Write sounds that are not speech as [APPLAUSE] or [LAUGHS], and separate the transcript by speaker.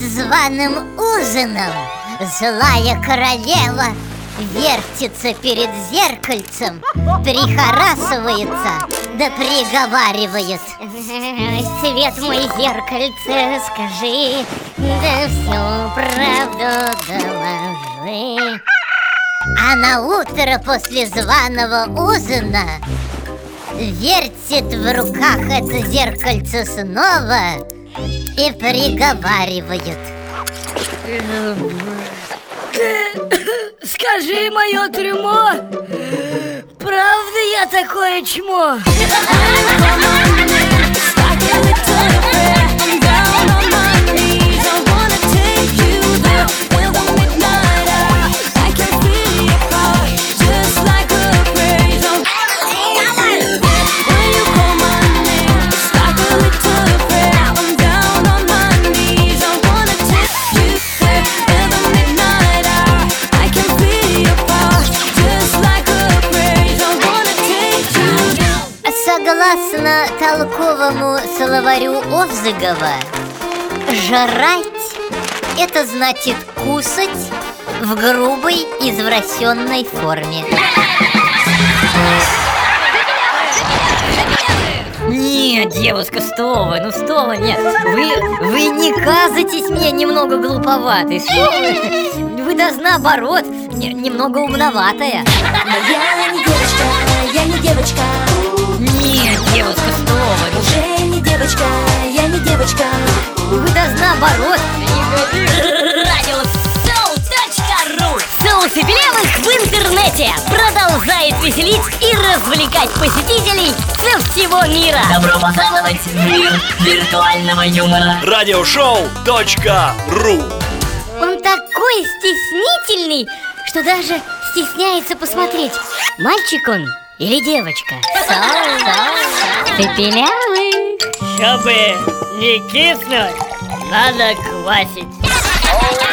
Speaker 1: званым ужином. Злая королева вертится перед зеркальцем Прихорасывается, да приговаривает. Свет мой зеркальце, скажи Да всю правду доложи А на утро после званого ужина Вертит в руках это зеркальце снова И приговаривает
Speaker 2: Скажи, мое трюмо, правда я такое чмо?
Speaker 1: Согласно толковому словарю Овзыгова, жрать – это значит кусать в грубой извращенной форме.
Speaker 2: Нет, девушка, что вы, ну что вы, нет Вы, вы не казайтесь мне немного глуповатой Что вы? Вы даже наоборот, не- немного умноватая
Speaker 3: Я не девочка, я не девочка
Speaker 2: наоборот. Радио Соу.ру Соус и в интернете. Продолжает веселить и развлекать посетителей со всего мира.
Speaker 4: Добро пожаловать в мир виртуального юмора.
Speaker 5: Радиошоу.ру
Speaker 2: Он такой стеснительный, что даже стесняется посмотреть Мальчик он или девочка. [LAUGHS] Соу, соу, Пепелявый Чтобы не киснуть, надо квасить